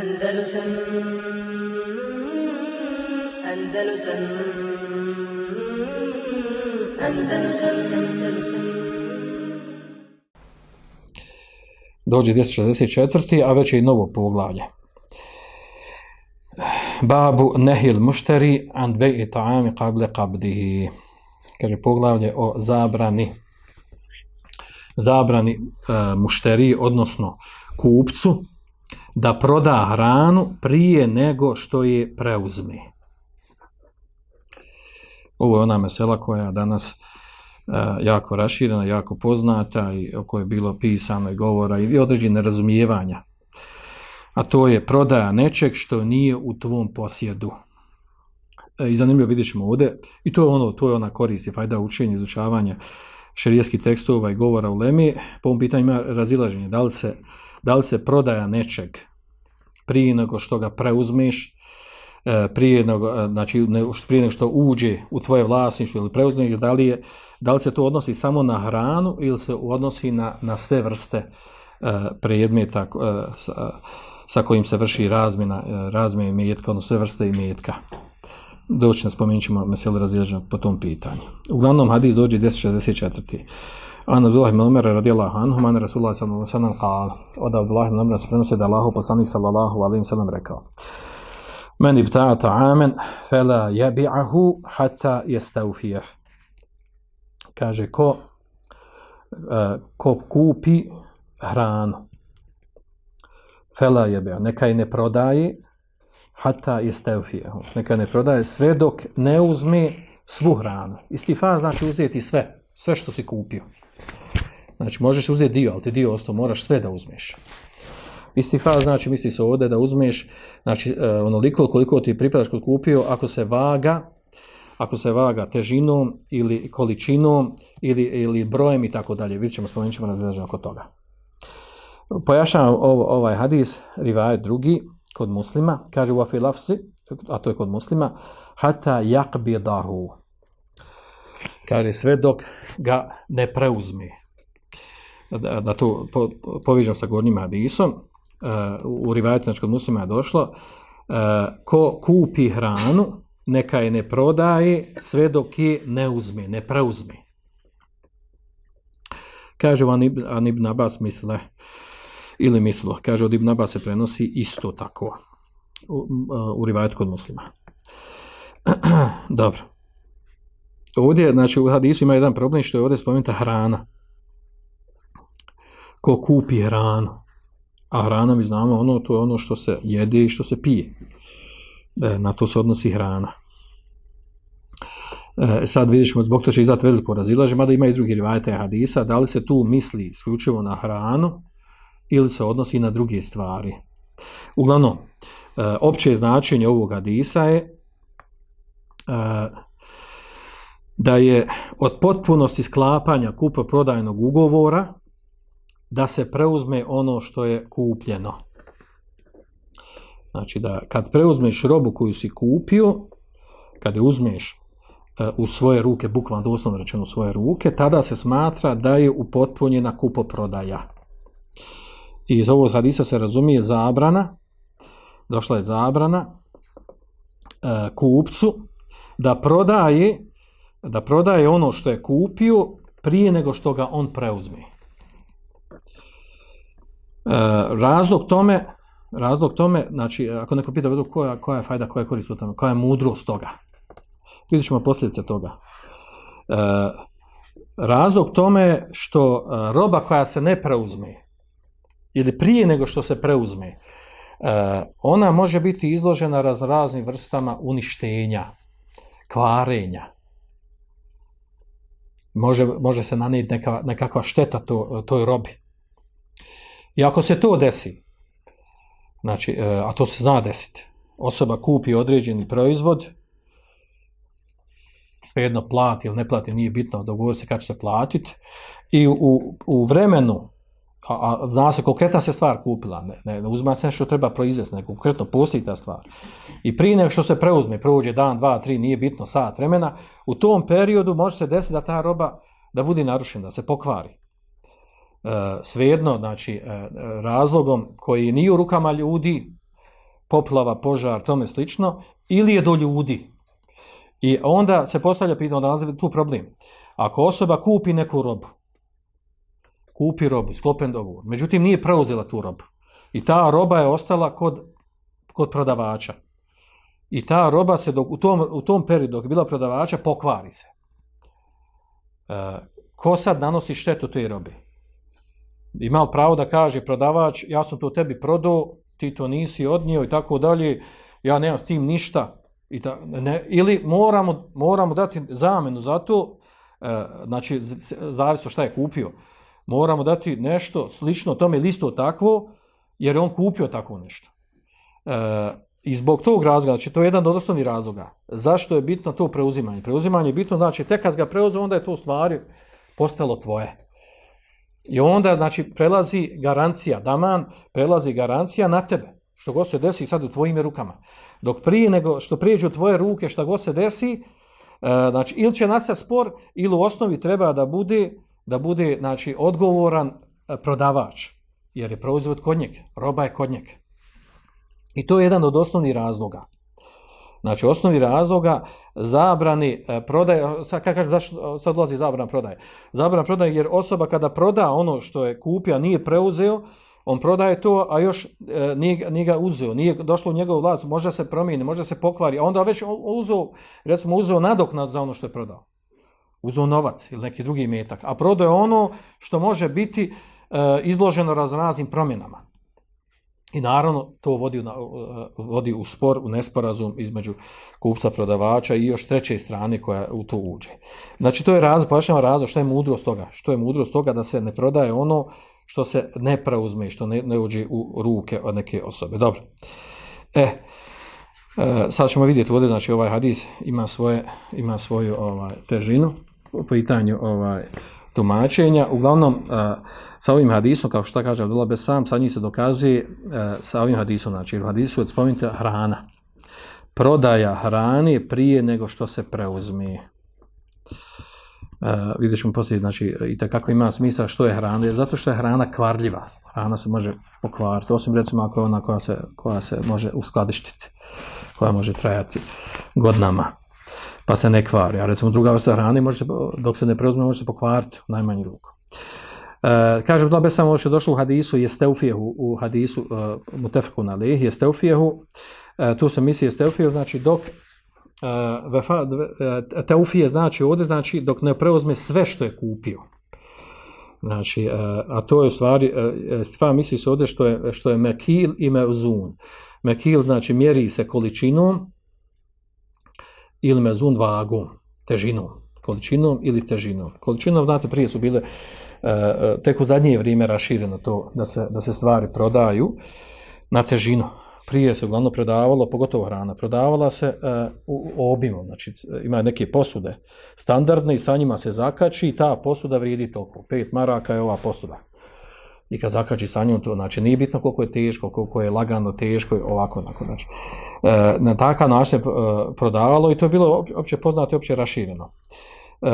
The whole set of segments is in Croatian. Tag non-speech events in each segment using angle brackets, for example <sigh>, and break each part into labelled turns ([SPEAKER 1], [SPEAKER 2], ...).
[SPEAKER 1] Andalusam Andalusam Andalusam
[SPEAKER 2] Dođe 264. a već je i novo poglavlje. Babu nehil mušteri and bej ta'ami qable qabdihi. Kaže poglavlje o zabrani zabrani e, mušteri, odnosno kupcu, da proda hranu prije nego što je preuzme. Ovo je ona mesela koja danas e, jako raširena, jako poznata i o kojoj je bilo pisano i govora i određene razumijevanja. A to je prodaja nečeg što nije u tvom posjedu. E, I zanimljivo vidjet ćemo ovdje, i to je ono, to je ona korist i fajda učenja, izučavanja šerijskih tekstova i govora u Lemi, po ovom pitanju ima razilaženje, da li se, da li se prodaja nečeg prije nego što ga preuzmeš, e, prije nego, e, znači, prije nego što uđe u tvoje vlasništvo ili preuzmeš, da li, je, da li se to odnosi samo na hranu ili se odnosi na, na sve vrste uh, predmeta sa, sa, kojim se vrši razmjena, razmjena imetka, odnosno sve vrste imetka doći na spomenut ćemo razilaženja po tom pitanju. Uglavnom, hadis dođe 264. An Abdullah ibn Umar radijallahu anhu, man Rasulullah sallallahu sellem qala: Od Abdullah ibn Umar se prenosi da Allahu poslanik sallallahu alejhi ve sellem rekao: Men ibta'a ta'aman fala yabi'ahu hatta yastawfiyah. Kaže ko uh, ko kupi hranu fela jebe, neka i ne prodaje hata je steufijehu. Neka ne prodaje sve dok ne uzme svu hranu. Istifa znači uzeti sve, sve što si kupio. Znači možeš uzeti dio, ali ti dio ostao, moraš sve da uzmeš. Istifa znači misli se ovdje da uzmeš znači, onoliko koliko ti pripadaš kod kupio, ako se vaga, ako se vaga težinom ili količinom ili, ili brojem i tako dalje. Vidjet ćemo, spomenut ćemo razređeno oko toga. Pojašnjavam ovaj hadis, rivajet drugi, kod muslima, kaže u afilafsi, a to je kod muslima, hata jakbidahu. Kaže sve dok ga ne preuzme. Da, to po, sa gornjim hadisom, uh, u rivajetu znači kod muslima je došlo, uh, ko kupi hranu, neka je ne prodaje sve dok je ne uzme, ne preuzme. Kaže Van Ibn, Ibn Abbas misle, ili mislo. Kaže, od Ibn Abbas se prenosi isto tako u, u rivajetu kod muslima. <clears throat> Dobro. Ovdje, znači, u hadisu ima jedan problem što je ovdje spomenuta hrana. Ko kupi hranu. A hrana, mi znamo, ono, to je ono što se jede i što se pije. E, na to se odnosi hrana. E, sad ćemo, zbog to će izdati veliko razilaže, mada ima i drugi rivajete hadisa, da li se tu misli isključivo na hranu, ili se odnosi na druge stvari. Uglavnom, e, opće značenje ovog hadisa je e, da je od potpunosti sklapanja kupa prodajnog ugovora da se preuzme ono što je kupljeno. Znači da kad preuzmeš robu koju si kupio, kada je uzmeš e, u svoje ruke, bukvalno doslovno rečeno u svoje ruke, tada se smatra da je upotpunjena kupoprodaja. I iz ovog hadisa se razumije zabrana, došla je zabrana e, kupcu da prodaje da prodaje ono što je kupio prije nego što ga on preuzme. E, razlog tome razlog tome, znači ako neko pita koja, koja je fajda, koja je korist u tome, koja je mudrost toga. Vidjet ćemo posljedice toga. E, razlog tome što e, roba koja se ne preuzme, ili prije nego što se preuzme, e, ona može biti izložena raz raznim vrstama uništenja, kvarenja. Može, može se nanijeti neka, nekakva šteta to, toj robi. I ako se to desi, znači, e, a to se zna desiti, osoba kupi određeni proizvod, svejedno plati ili ne plati, nije bitno, dogovori se kad će se platiti, i u, u vremenu a, a zna se konkretna se stvar kupila, ne, ne, ne uzma se što treba proizvesti, nego konkretno postoji ta stvar. I prije nego što se preuzme, prođe dan, dva, tri, nije bitno sat vremena, u tom periodu može se desiti da ta roba da bude narušena, da se pokvari. E, svejedno, znači, e, razlogom koji nije u rukama ljudi, poplava, požar, tome slično, ili je do ljudi. I onda se postavlja pitanje, nalazi tu problem. Ako osoba kupi neku robu, kupi robu, sklopen dogovor, međutim nije preuzela tu robu. I ta roba je ostala kod, kod prodavača. I ta roba se dok, u, tom, u tom periodu dok je bila prodavača pokvari se. E, ko sad nanosi štetu toj robi? Ima li pravo da kaže prodavač, ja sam to tebi prodao, ti to nisi odnio i tako dalje, ja nemam s tim ništa. I ta, ne, ili moramo, moramo dati zamenu za to, e, znači zavisno šta je kupio, moramo dati nešto slično tome ili isto takvo, jer je on kupio takvo nešto. E, I zbog tog razloga, znači to je jedan od osnovnih razloga, zašto je bitno to preuzimanje? Preuzimanje je bitno, znači tek kad ga preuzeo, onda je to u stvari postalo tvoje. I onda, znači, prelazi garancija, daman, prelazi garancija na tebe. Što god se desi sad u tvojim rukama. Dok prije nego što prijeđu tvoje ruke, što god se desi, e, znači, ili će nastati spor, ili u osnovi treba da bude, da bude, znači, odgovoran e, prodavač. Jer je proizvod kod njeg, roba je kod njeg. I to je jedan od osnovnih razloga. Znači, osnovi razloga zabrani e, prodaje, sad kažem, zašto sad ulazi zabrana prodaje? Zabrana prodaje jer osoba kada proda ono što je kupio, nije preuzeo, on prodaje to, a još e, nije, nije ga uzeo, nije došlo u njegov vlast, možda se promijeni, možda se pokvari, a onda već uzeo, recimo uzeo nadoknad za ono što je prodao. Uzeo novac ili neki drugi metak, a prodaje ono što može biti e, izloženo raznim promjenama. I naravno to vodi, vodi u spor, u nesporazum između kupca, prodavača i još treće strane koja u to uđe. Znači to je razlog, pojašnjava razlog što je mudrost toga. Što je mudrost toga da se ne prodaje ono što se ne preuzme, što ne, ne uđe u ruke od neke osobe. Dobro. E, e sad ćemo vidjeti ovdje, znači ovaj hadis ima, svoje, ima svoju ovaj, težinu po pitanju ovaj, tumačenja. Uglavnom, sa ovim hadisom, kao što kaže Abdullah Besam, sa njih se dokazuje sa ovim hadisom, znači u hadisu je spomenuta hrana. Prodaja hrane prije nego što se preuzme. Uh, vidjet ćemo poslije, znači, i kako ima smisla što je hrana, zato što je hrana kvarljiva. Hrana se može pokvariti, osim recimo ako je ona koja se, koja se može uskladištiti, koja može trajati godinama pa se ne kvari. A recimo druga vrsta hrane, može se, dok se ne preuzme, može se pokvariti u najmanju ruku. E, kaže Abdullah Besam, ovo što je došlo u hadisu, je steufijehu, u hadisu uh, mutefeku na lih, je steufijehu, e, tu se misli je steufijehu, znači dok uh, teufije znači ovdje, znači dok ne preuzme sve što je kupio. Znači, uh, a to je u stvari, uh, stvar misli se ovdje što je, što je mekil i mezun. Mekil znači mjeri se količinom, ili mezun vagom, težinom, količinom ili težinom. Količinom, znate, prije su bile, uh, tek u zadnje vrijeme rašireno to da se, da se stvari prodaju na težinu. Prije se uglavnom prodavalo, pogotovo hrana, prodavala se uh, u obimu, znači ima neke posude standardne i sa njima se zakači i ta posuda vrijedi toliko. Pet maraka je ova posuda i kad zakači sa njom, to znači nije bitno koliko je teško, koliko je lagano teško, ovako, onako, znači. E, na takav način se prodavalo i to je bilo opće poznato i opće rašireno. E,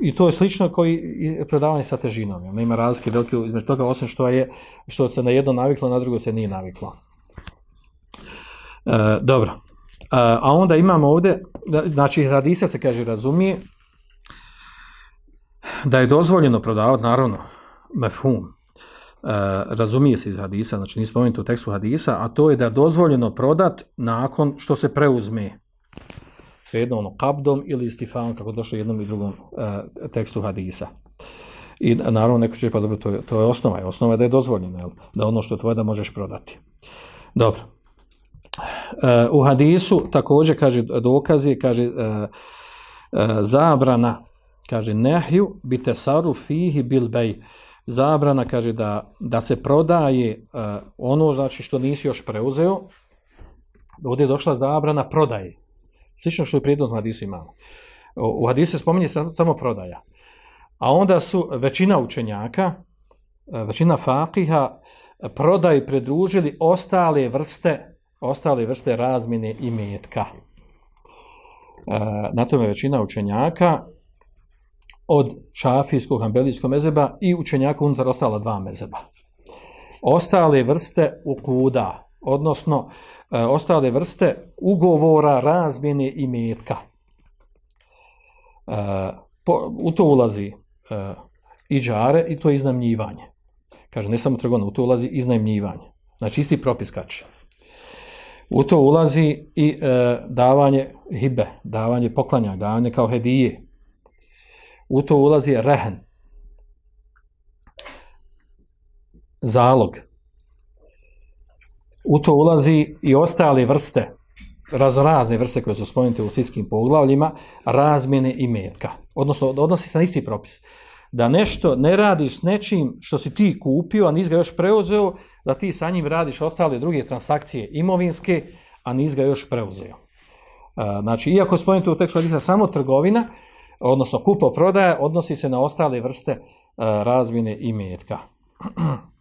[SPEAKER 2] I to je slično koji prodavanje sa težinom, jel? nema razlike velike između toga, osim što, je, što se na jedno naviklo, na drugo se nije naviklo. E, dobro. A onda imamo ovdje, znači hadisa se kaže razumije, da je dozvoljeno prodavati, naravno, mefhum, Uh, razumije se iz hadisa, znači nije spomenuto u tekstu hadisa, a to je da je dozvoljeno prodat nakon što se preuzme svejedno ono kabdom ili istifan, kako došlo jednom i drugom uh, tekstu hadisa. I naravno neko će pa dobro, to je, to je osnova, je osnova je da je dozvoljeno, jel? da ono što je tvoje da možeš prodati. Dobro. Uh, u hadisu također kaže dokazi, kaže zabrana, kaže nehju bite saru fihi bil bej, zabrana kaže da, da se prodaje uh, ono znači što nisi još preuzeo, ovdje je došla zabrana prodaje. Slično što je prijedno hadisu imamo. U hadisu se spominje sam, samo prodaja. A onda su većina učenjaka, uh, većina fakiha, prodaj predružili ostale vrste, ostale vrste razmine i metka. Uh, na tome većina učenjaka od šafijskog ambelijskog mezeba i učenjaka unutar ostala dva mezeba. Ostale vrste ukuda, odnosno e, ostale vrste ugovora, razmjene i metka. E, po, u to ulazi e, i džare i to je iznajmljivanje. Kaže, ne samo trgovina, u to ulazi iznajmljivanje. Znači, isti propis kači. U to ulazi i e, davanje hibe, davanje poklanja, davanje kao hedije. U to ulazi rehen, zalog. U to ulazi i ostale vrste, raznorazne vrste koje su spomenute u fiskim poglavljima, razmjene i metka. Odnosno, odnosi se na isti propis. Da nešto ne radiš s nečim što si ti kupio, a nis ga još preuzeo, da ti sa njim radiš ostale druge transakcije imovinske, a nis ga još preuzeo. Znači, iako spomenuto u tekstu hadisa samo trgovina, odnosno kupo prodaja, odnosi se na ostale vrste razmjene i metka. <clears throat>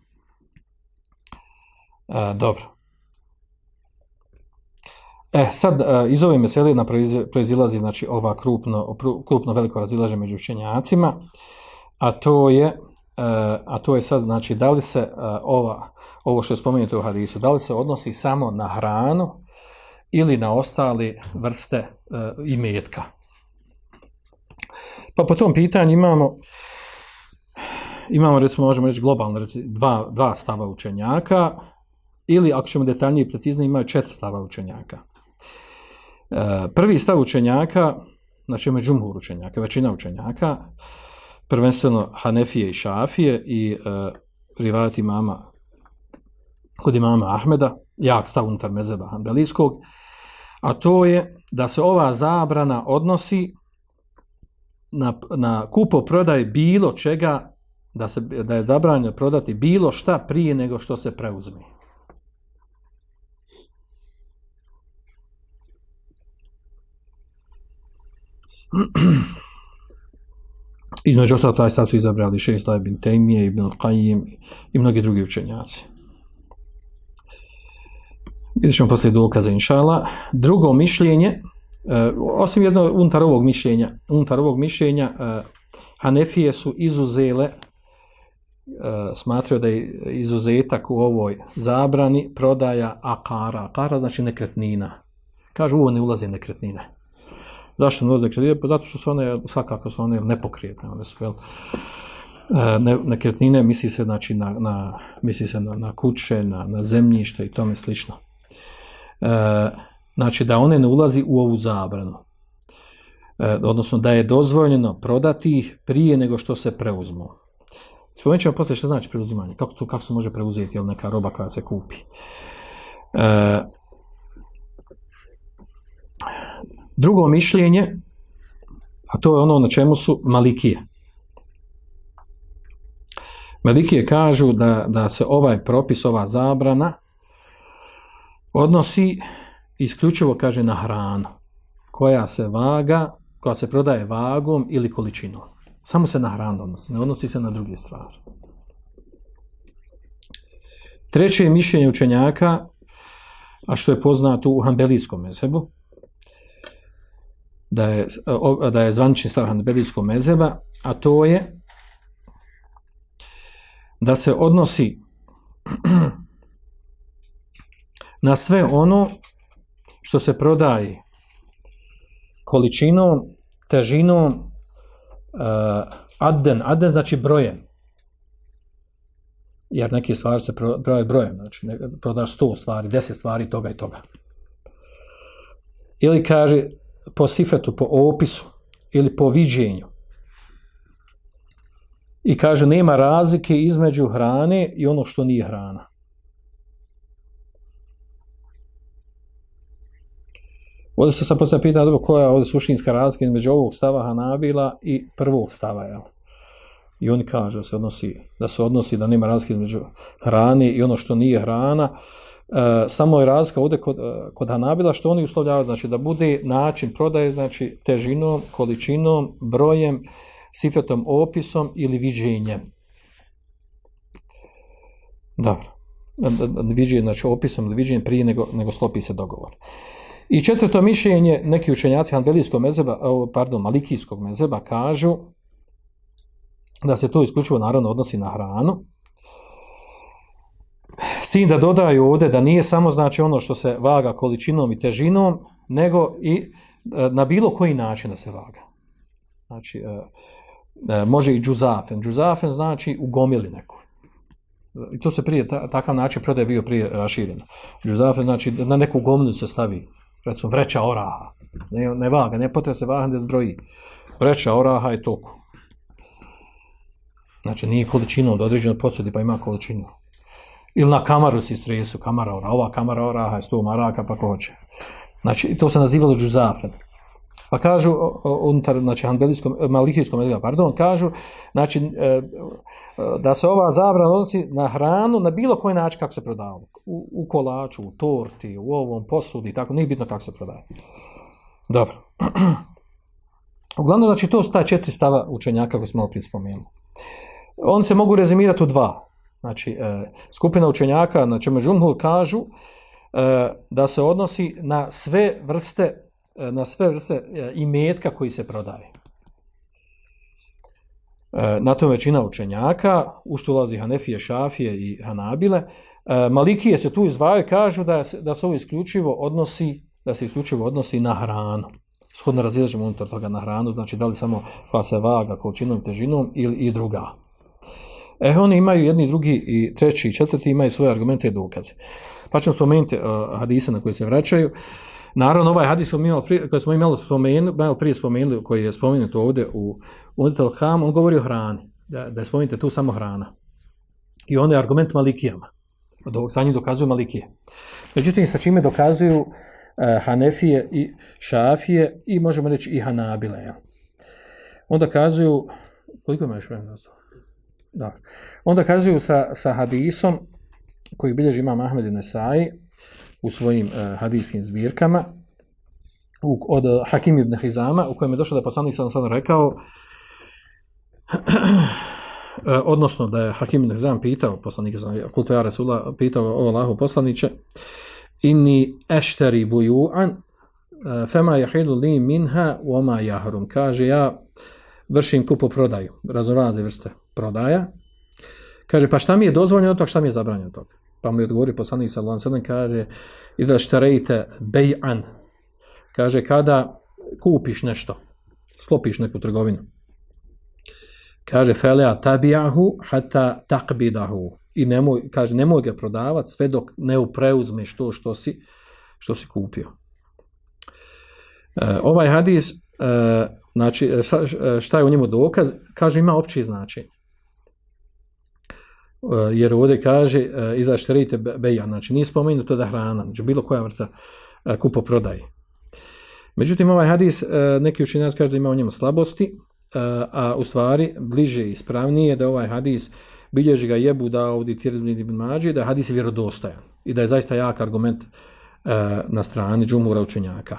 [SPEAKER 2] E, dobro. E, sad e, iz ove meselina proizilazi znači, ova krupno, krupno veliko razilaže među učenjacima, a to je, e, a to je sad, znači, da li se e, ova, ovo što je spomenuto u hadisu, da li se odnosi samo na hranu ili na ostale vrste e, imetka. Pa po tom pitanju imamo imamo, recimo, možemo reći globalno, recimo, dva, dva stava učenjaka, ili ako ćemo detaljnije i precizno imaju četiri stava učenjaka. E, prvi stav učenjaka, znači ima džumhur učenjaka, većina učenjaka, prvenstveno Hanefije i Šafije i e, rivajat imama kod imama Ahmeda, jak stav unutar mezeba Hanbelijskog, a to je da se ova zabrana odnosi na, na kupo prodaj bilo čega, da, se, da je zabranjeno prodati bilo šta prije nego što se preuzme. <clears throat> Između ostalo taj stav su izabrali šest ibn Tejmije, ibn Qajim i mnogi drugi učenjaci. Vidjet ćemo poslije dokaza, inšala. Drugo mišljenje, osim jedno unutar ovog mišljenja, unutar ovog mišljenja, e, Hanefije su izuzele, e, smatraju da je izuzetak u ovoj zabrani prodaja akara. Akara znači nekretnina. Kažu, ovo ne ulaze nekretnine. Zašto ne nekretnine? Pa zato što su one, svakako su one nepokrijetne, one su, jel, e, ne, nekretnine misli se, znači, na, na, misli se na, na kuće, na, na zemljište i tome slično. E, znači, da one ne ulazi u ovu zabranu. E, odnosno, da je dozvoljeno prodati ih prije nego što se preuzmu. Spomenut ćemo poslije što znači preuzimanje, kako, to, kako se može preuzeti jel, neka roba koja se kupi. E, Drugo mišljenje, a to je ono na čemu su malikije. Malikije kažu da, da se ovaj propis, ova zabrana, odnosi isključivo, kaže, na hranu, koja se vaga, koja se prodaje vagom ili količinom. Samo se na hranu odnosi, ne odnosi se na druge stvari. Treće je mišljenje učenjaka, a što je poznato u Hanbelijskom mezebu, da je, da je zvanični stav Hanbelijskog mezeba, a to je da se odnosi <clears throat> na sve ono što se prodaje količinom, težinom, uh, adden, adden znači brojem. Jer neke stvari se prodaje brojem, znači ne, prodaš 100 stvari, 10 stvari toga i toga. Ili kaže po sifetu, po opisu ili po viđenju. I kaže, nema razlike između hrane i ono što nije hrana. Ovdje se sad poslije pita, dobro, koja je suštinska razlika između ovog stava Hanabila i prvog stava, jel? I oni kaže da se odnosi, da se odnosi da nema razlike između hrane i ono što nije hrana. E, samo je razlika ovdje kod, e, kod Hanabila što oni uslovljavaju, znači da bude način prodaje, znači težinom, količinom, brojem, sifetom, opisom ili viđenjem. Dobro. Viđenje, znači opisom ili viđenjem prije nego, nego slopi se dogovor. I četvrto mišljenje, neki učenjaci Hanbelijskog mezeba, pardon, Malikijskog mezeba kažu da se to isključivo naravno odnosi na hranu, S tim da dodaju ovdje da nije samo znači ono što se vaga količinom i težinom, nego i e, na bilo koji način da se vaga. Znači, e, e, može i džuzafen. Džuzafen znači u gomili neku. I to se prije, ta- takav način prodaje bio prije rašireno. Džuzafen znači na neku gomilu se stavi, recimo vreća oraha. Ne, ne vaga, ne potreba se vaga da zbroji. Vreća oraha je toliko. Znači nije količinom da određeno posudi pa ima količinu. Ili na kamaru si stresu, kamara ora, ova kamara oraha je 100 maraka pa ko hoće. Znači to se nazivalo džuzafen. Pa kažu unutar znači hanbelijskom e, malikijskom pardon, kažu znači e, e, da se ova zabrana odnosi na hranu na bilo koji način kako se prodavalo. U, u kolaču, u torti, u ovom posudi, tako nije bitno kako se prodaje. Dobro. <clears throat> Uglavnom, znači, to su ta četiri stava učenjaka koje smo malo prije spomenuli. Oni se mogu rezimirati u dva. Znači, skupina učenjaka, na čemu Džumhur kažu da se odnosi na sve vrste na sve vrste e, imetka koji se prodaje. E, na tom većina učenjaka, u što ulazi Hanefije, Šafije i Hanabile. E, Malikije se tu izdvajaju i kažu da se, da se ovo isključivo odnosi da se isključivo odnosi na hranu. Shodno razilažemo unutar toga na hranu, znači da li samo koja se vaga količinom težinom ili i druga. E, oni imaju jedni, drugi i treći i četvrti imaju svoje argumente i dokaze. Pa ćemo spomenuti uh, hadise na koje se vraćaju. Naravno, ovaj hadis prije, koji smo imali spomenuli, malo prije spomenuli, koji je spomenut ovdje u Unitel Ham, on govori o hrani, da, da je tu samo hrana. I on je argument Malikijama. Do, sa njim dokazuju Malikije. Međutim, sa čime dokazuju uh, Hanefije i Šafije i možemo reći i Hanabile. Ja. Onda kazuju, koliko imaš vremena? Da. Onda kazuju sa, sa hadisom koji bilježi imam Ahmed i Nesai u svojim uh, hadijskim zbirkama u, od uh, Hakim ibn Hizama u kojem je došlo da je poslanik sam sad rekao uh, <clears throat> odnosno da je Hakim ibn Hizam pitao poslanika sam kultu Rasula pitao o Allahu poslaniće inni ešteri buju'an fema jahilu li minha wama jahrum kaže ja vršim kupo prodaju raznorazne vrste prodaja Kaže, pa šta mi je dozvoljeno od toga, šta mi je zabranjeno od toga? Pa mu je odgovori poslanik sallallahu alejhi kaže i da štarejte bej'an. Kaže kada kupiš nešto, sklopiš neku trgovinu. Kaže felea tabi'ahu hatta taqbidahu. I nemoj, kaže nemoj ga prodavati sve dok ne preuzmeš to što si što si kupio. E, ovaj hadis e, znači šta je u njemu dokaz? Kaže ima opće značenje jer ovdje kaže iza šterite beja, znači nije spomenuto da hrana, znači bilo koja vrsta kupo prodaje. Međutim, ovaj hadis, neki učinjaci kaže da ima u njemu slabosti, a u stvari bliže i ispravnije da ovaj hadis bilježi ga jebu da ovdje Tirzmi ibn Mađi, da je hadis vjerodostojan i da je zaista jak argument na strani džumura učenjaka.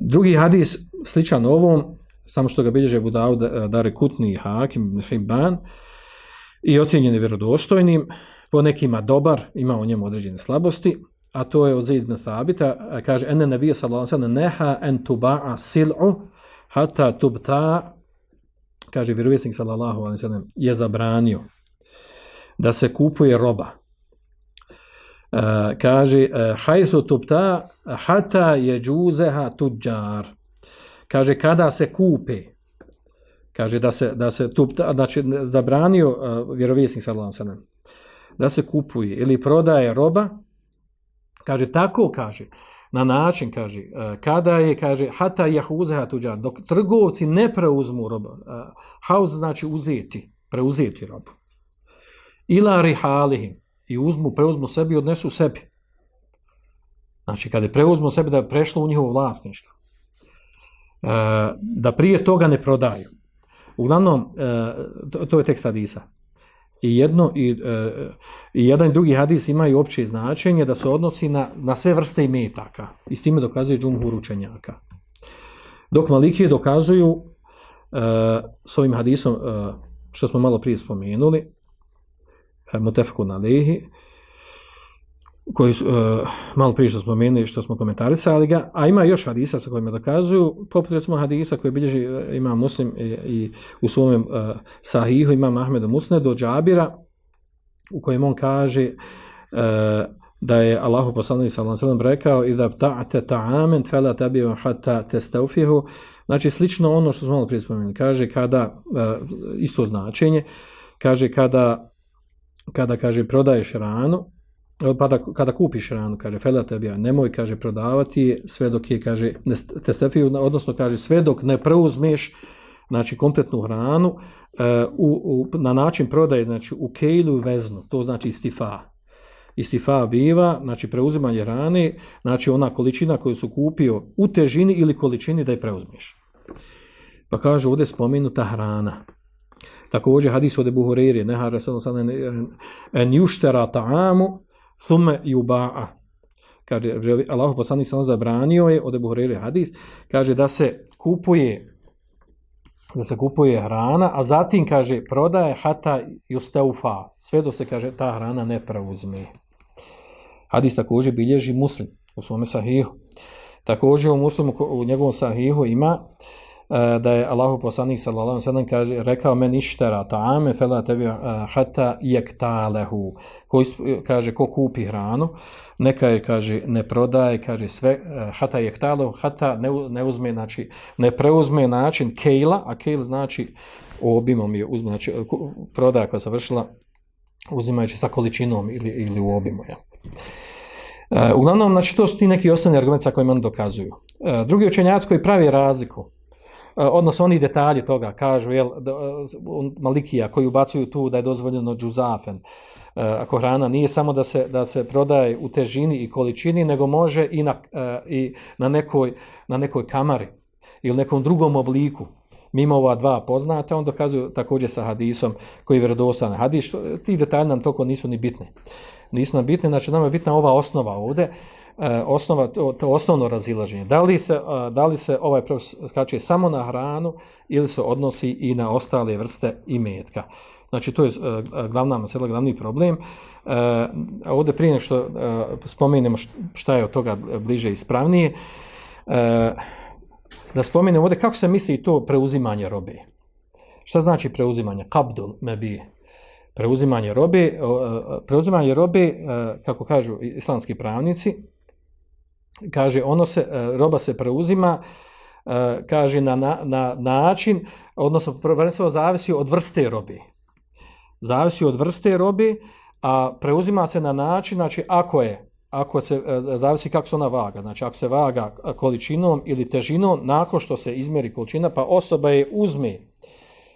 [SPEAKER 2] Drugi hadis, sličan ovom, samo što ga bilježe Budaud, Dare Kutni, Hakim, Hibban, i ocjenjen je vjerodostojnim, po nekima dobar, ima u njemu određene slabosti, a to je od ibn Thabita, kaže, ene nebija sallallahu sallam, neha en tuba'a sil'u, hata tubta, kaže vjerovjesnik sallallahu sallam, je zabranio da se kupuje roba. Uh, kaže, hajthu tubta, hata je džuzeha tuđar. Kaže, kada se kupe, kaže da se da se tu znači zabranio uh, vjerovjesnik sallallahu da se kupuje ili prodaje roba kaže tako kaže na način kaže uh, kada je kaže hata yahuza tuđar dok trgovci ne preuzmu robu uh, haus znači uzeti preuzeti robu. Ila rihalihim i uzmu preuzmu sebi odnesu sebi. Znači kada preuzmu sebi da je prešlo u njihovo vlasništvo. Da prije toga ne prodaju Uglavnom, to, to je tekst hadisa. I jedno i, i jedan i drugi hadis imaju opće značenje da se odnosi na, na sve vrste imetaka. I s time dokazuje džumhur učenjaka. Dok Malikije dokazuju uh, s ovim hadisom, što smo malo prije spomenuli, Mutefku na lehi, koji su, uh, malo prije što smo spomenuli, što smo komentarisali ga, a ima još hadisa sa kojima dokazuju, poput recimo hadisa koji bilježi ima muslim i, i u svom uh, sahihu ima Ahmedu Musnedu od Džabira, u kojem on kaže e, da je Allahu poslanik sallallahu alejhi rekao idha ta'ata ta'aman fala tabi'u hatta tastawfihu. Znači slično ono što smo malo prije spomenuli. Kaže kada e, isto značenje kaže kada kada kaže prodaješ hranu pa da, kada kupiš hranu, kaže fela tebija, nemoj, kaže, prodavati sve dok je, kaže, ne, testefiju, odnosno, kaže, sve dok ne preuzmeš, znači, kompletnu hranu uh, u, u, na način prodaje, znači, u kejlu veznu, to znači istifa. Istifa biva, znači, preuzimanje hrane, znači, ona količina koju su kupio u težini ili količini da je preuzmeš. Pa kaže, ovdje spomenuta hrana. Također, hadis od Ebu Hureyri, neha rasulullah en juštera ta'amu, Thume yuba'a. Kaže, Allah poslanik sam zabranio je od Ebu hadis, kaže da se kupuje da se kupuje hrana, a zatim, kaže, prodaje hata justeufa, sve do se, kaže, ta hrana ne preuzme. Hadis također bilježi muslim u svome sahihu. Također u muslimu, u njegovom sahihu ima da je Allahu poslanik sallallahu alejhi ve sellem kaže rekao men ishtara ta'ame fala tabi hatta yaktalehu ko kaže ko kupi hranu neka je kaže ne prodaje kaže sve e, hatta yaktalehu hatta ne, ne uzme znači ne preuzme način kejla a kejl znači obimom je uzme znači prodaja koja se vršila uzimajući sa količinom ili ili u obimu ja. Uglavnom, znači, to su ti neki osnovni argumenti sa kojima on dokazuju. Drugi učenjaci koji pravi razliku odnosno oni detalji toga kažu jel eh, malikija koji ubacuju tu da je dozvoljeno džuzafen. Eh, ako hrana nije samo da se da se prodaje u težini i količini nego može i na i na nekoj na nekoj kamari ili nekom drugom obliku. Mimo ova dva poznata on dokazuju također sa hadisom koji je vjerodostan hadis ti detalji nam toko nisu ni bitni. Nisu nam bitni znači nam je bitna ova osnova ovde E, osnova, to, osnovno razilaženje. Da li se, e, da li se ovaj skače samo na hranu ili se odnosi i na ostale vrste imetka. Znači, to je e, glavna masela, glavni problem. Ovdje prije što spomenemo šta je od toga bliže i ispravnije, da spomenemo ovdje kako se misli to preuzimanje robe. Šta znači preuzimanje? Kabdul me bi preuzimanje robe, preuzimanje robe, kako kažu islamski pravnici, kaže ono se e, roba se preuzima e, kaže na, na, na način odnosno prvenstveno zavisi od vrste robe. Zavisi od vrste robe a preuzima se na način znači ako je ako se e, zavisi kako se ona vaga. Znači ako se vaga količinom ili težinom nakon što se izmjeri količina pa osoba je uzme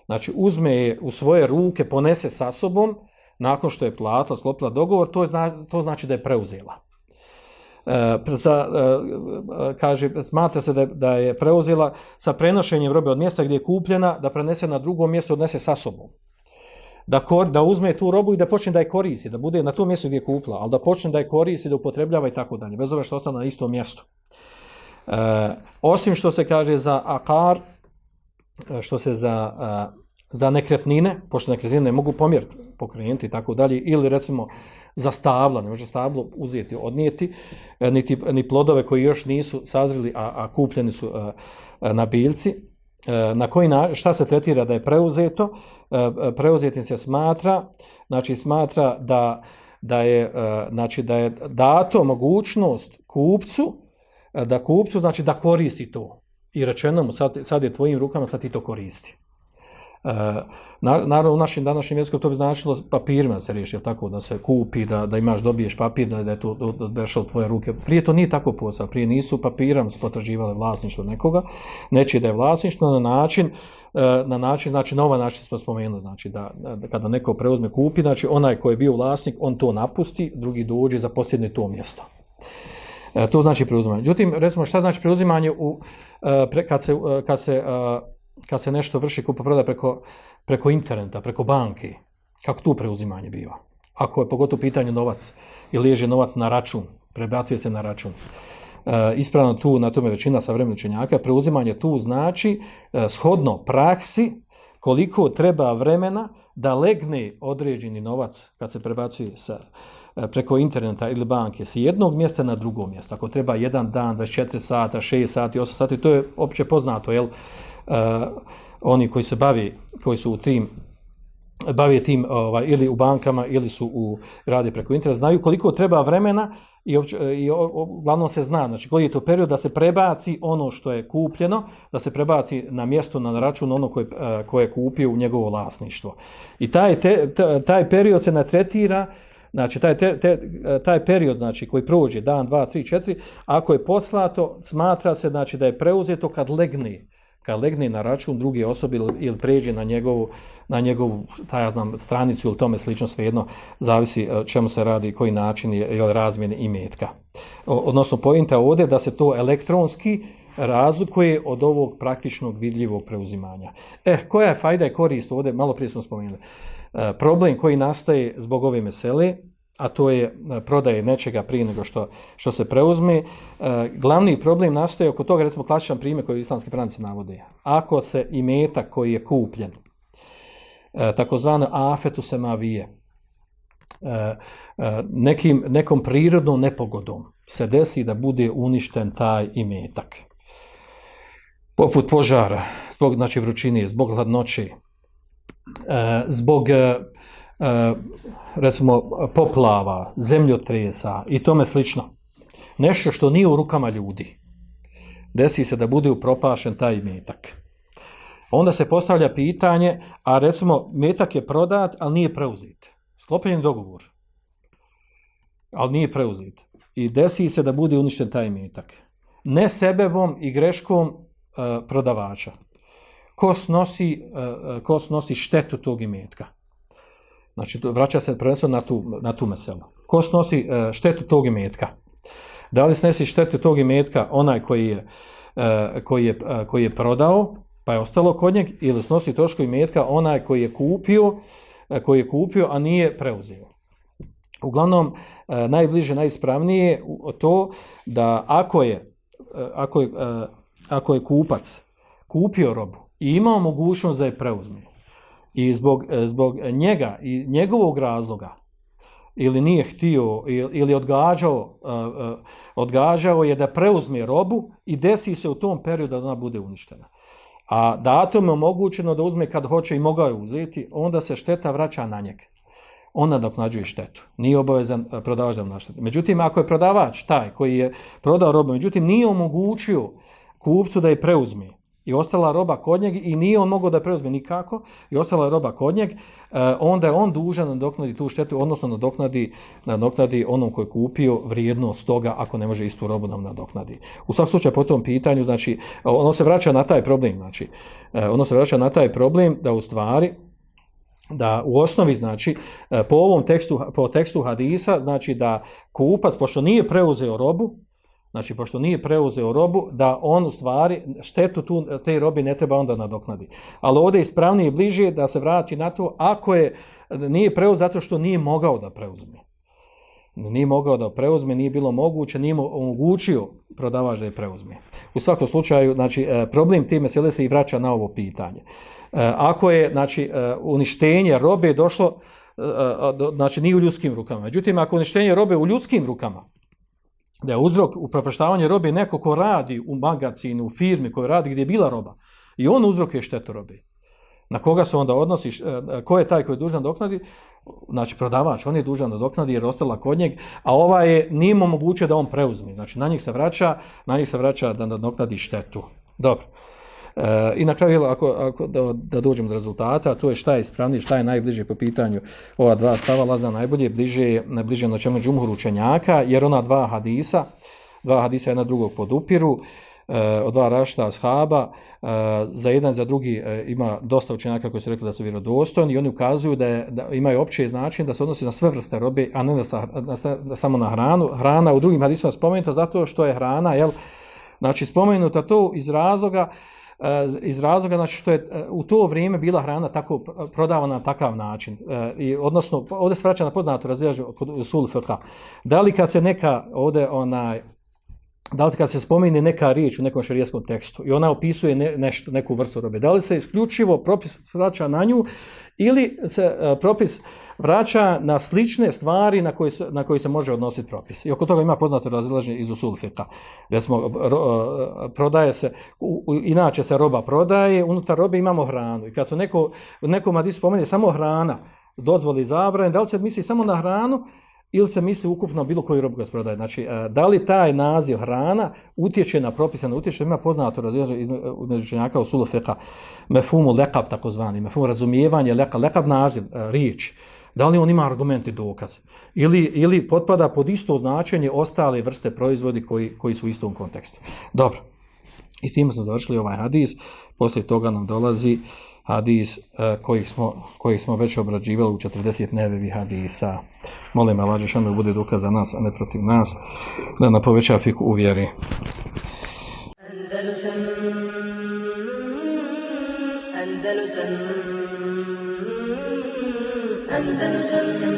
[SPEAKER 2] znači uzme je u svoje ruke ponese sa sobom nakon što je platila sklopila dogovor to, je, to znači da je preuzela za, uh, kaže, smatra se da je, da je preuzela sa prenošenjem robe od mjesta gdje je kupljena, da prenese na drugo mjesto, odnese sa sobom. Da, kor, da uzme tu robu i da počne da je koristi, da bude na tom mjestu gdje je kupla, ali da počne da je koristi, da upotrebljava i tako dalje, bez obzira što ostane na istom mjestu. Uh, osim što se kaže za akar, što se za, za nekretnine, pošto nekretnine ne mogu pomjeriti, pokrenuti i tako dalje, ili recimo za stabla, ne može stablo uzeti, odnijeti, e, niti, ni plodove koji još nisu sazrili, a, a kupljeni su a, a, na biljci, e, na koji na, šta se tretira da je preuzeto, e, preuzetim se smatra, znači smatra da, da, je, znači da je dato mogućnost kupcu, da kupcu znači da koristi to. I rečeno mu, sad, sad je tvojim rukama, sad ti to koristi. Uh, naravno u našim današnjim jezikom to bi značilo papirima se riješi, tako da se kupi, da, da imaš, dobiješ papir, da, da je to odbešao tvoje ruke. Prije to nije tako posao, prije nisu papiram spotraživali vlasništvo nekoga, neće da je vlasništvo na način, uh, na način, znači na ovaj način smo spomenuli, znači da, da kada neko preuzme kupi, znači onaj koji je bio vlasnik, on to napusti, drugi dođe za posljedne to mjesto. Uh, to znači preuzimanje. Međutim, recimo šta znači preuzimanje u, kad se, kad se kad se nešto vrši kupo proda preko, preko interneta, preko banke, kako tu preuzimanje biva? Ako je pogotovo pitanje novac ili ježe novac na račun, prebacuje se na račun. E, ispravno tu, na tome većina savremenih učenjaka, preuzimanje tu znači e, shodno praksi koliko treba vremena da legne određeni novac kad se prebacuje sa, e, preko interneta ili banke s jednog mjesta na drugo mjesto. Ako treba jedan dan, 24 sata, 6 sati, 8 sati, to je opće poznato, jel? Oni koji se bavi, koji su u tim bave tim ovaj, ili u bankama ili su u radi preko interneta, znaju koliko treba vremena i, opće, i uglavnom se zna, znači koji je to period da se prebaci ono što je kupljeno, da se prebaci na mjesto, na račun ono koje, eh, koje je kupio u njegovo vlasništvo. I taj, te, taj period se ne tretira Znači, taj, te, te, taj period znači, koji prođe, dan, dva, tri, četiri, ako je poslato, smatra se znači, da je preuzeto kad legne kad legne na račun druge osobe ili, ili pređe na njegovu, na njegovu taj, ja znam, stranicu ili tome slično, svejedno, zavisi e, čemu se radi, koji način je, je razmjene imetka. Odnosno, pojenta ovdje da se to elektronski razlikuje od ovog praktičnog vidljivog preuzimanja. E, koja je fajda i korist ovdje, malo prije smo spomenuli. E, problem koji nastaje zbog ove mesele, a to je e, prodaje nečega prije nego što, što se preuzme. E, glavni problem nastaje oko toga, recimo klasičan primjer koji islamski pravnici navode. Ako se imetak koji je kupljen, e, takozvano afetu semavije, nekim, nekom prirodnom nepogodom se desi da bude uništen taj imetak. Poput požara, zbog znači, vrućine, zbog hladnoće, zbog E, recimo poplava, zemljotresa i tome slično. Nešto što nije u rukama ljudi. Desi se da bude upropašen taj metak. Onda se postavlja pitanje, a recimo metak je prodat, ali nije preuzet. Sklopljen dogovor. Ali nije preuzet. I desi se da bude uništen taj metak. Ne sebebom i greškom uh, prodavača. Ko snosi, uh, ko snosi štetu tog imetka? Znači, vraća se prvenstveno na tu, na tu meselu. Ko snosi e, štetu tog imetka? Da li snesi štetu tog imetka onaj koji je, e, koji je, e, koji je prodao, pa je ostalo kod njeg, ili snosi troško imetka onaj koji je kupio, koji je kupio, a nije preuzeo. Uglavnom, najbliže, najispravnije to da ako je, ako je, ako je kupac kupio robu i imao mogućnost da je preuzme, i zbog, e, zbog njega i njegovog razloga ili nije htio ili odgađao, e, e, odgađao je da preuzme robu i desi se u tom periodu da ona bude uništena. A datum je omogućeno da uzme kad hoće i mogao je uzeti, onda se šteta vraća na njega. On nadoknađuje štetu. Nije obavezan prodavač da. Međutim, ako je prodavač taj koji je prodao robu, međutim nije omogućio kupcu da je preuzme, i ostala roba kod njeg i nije on mogao da preuzme nikako i ostala roba kod njeg, eh, onda je on dužan nadoknadi tu štetu, odnosno nadoknadi, nadoknadi onom koji je kupio vrijednost toga ako ne može istu robu nam nadoknadi. U svakom slučaju po tom pitanju, znači, ono se vraća na taj problem, znači, eh, ono se vraća na taj problem da u stvari, da u osnovi, znači, eh, po ovom tekstu, po tekstu hadisa, znači da kupac, pošto nije preuzeo robu, znači pošto nije preuzeo robu, da on u stvari štetu tu, te robe ne treba onda nadoknadi. Ali ovdje je ispravnije i bliže da se vrati na to ako je, nije preuzeo zato što nije mogao da preuzme. Nije mogao da preuzme, nije bilo moguće, nije omogućio prodavač da je preuzme. U svakom slučaju, znači, e, problem te mesele se i vraća na ovo pitanje. E, ako je, znači, e, uništenje robe došlo, znači, nije u ljudskim rukama. Međutim, ako uništenje robe u ljudskim rukama, da je uzrok u propaštavanje robe neko ko radi u magazinu, u firmi koji radi gdje je bila roba i on uzrok je štetu robe. Na koga se onda odnosi, e, ko je taj koji je dužan doknadi? Znači prodavač, on je dužan doknadi jer ostala kod njeg, a ova je nimo moguće da on preuzme. Znači na njih se vraća, na njih se vraća da doknadi štetu. Dobro. E, I na kraju, ako, ako da, da dođemo do rezultata, to je šta je ispravnije, šta je najbliže po pitanju ova dva stava, lazna najbolje, bliže, najbliže na čemu džumhur učenjaka, jer ona dva hadisa, dva hadisa jedna drugog podupiru, e, od dva rašta ashaba, e, za jedan za drugi e, ima dosta učenjaka koji su rekli da su vjerodostojni i oni ukazuju da, je, da imaju opće značenje da se odnosi na sve vrste robe, a ne na, na, na, samo na hranu. Hrana u drugim hadisima spomenuta zato što je hrana, jel, znači spomenuta to iz razloga Eh, iz razloga znači što je eh, u to vrijeme bila hrana tako prodavana na takav način. Eh, I odnosno ovdje se vraća na razliježu kod sul fiqh. Da li kad se neka ovdje onaj da li kad se spomene neka riječ u nekom šerijskom tekstu i ona opisuje ne, nešto, neku vrstu robe, da li se isključivo propis vraća na nju ili se e, propis vraća na slične stvari na koje se, na koje se može odnositi propis. I oko toga ima poznato razilaženje iz usul fiqha. Recimo, e, prodaje se, u, u, inače se roba prodaje, unutar robe imamo hranu. I kad se neko, nekom spomene samo hrana, dozvoli zabrane, da li se misli samo na hranu ili se misli ukupno bilo koji rob prodaje. Znači, e, da li taj naziv hrana utječe na propisano utječe, ima poznato razlijeđe između učenjaka u sulu feka, mefumu lekab takozvani, mefumu razumijevanje lekab, lekab naziv, e, riječ, da li on ima argument i dokaz, ili, ili potpada pod isto značenje ostale vrste proizvodi koji, koji su u istom kontekstu. Dobro, i s tim smo završili ovaj hadis, poslije toga nam dolazi hadis uh, kojih, smo, kojih smo već obrađivali u 40 nevevi hadisa. Molim Allah, da bude dokaz za nas, a ne protiv nas, da nam poveća fiku u vjeri.
[SPEAKER 1] Andalusam Andalusam Andalusam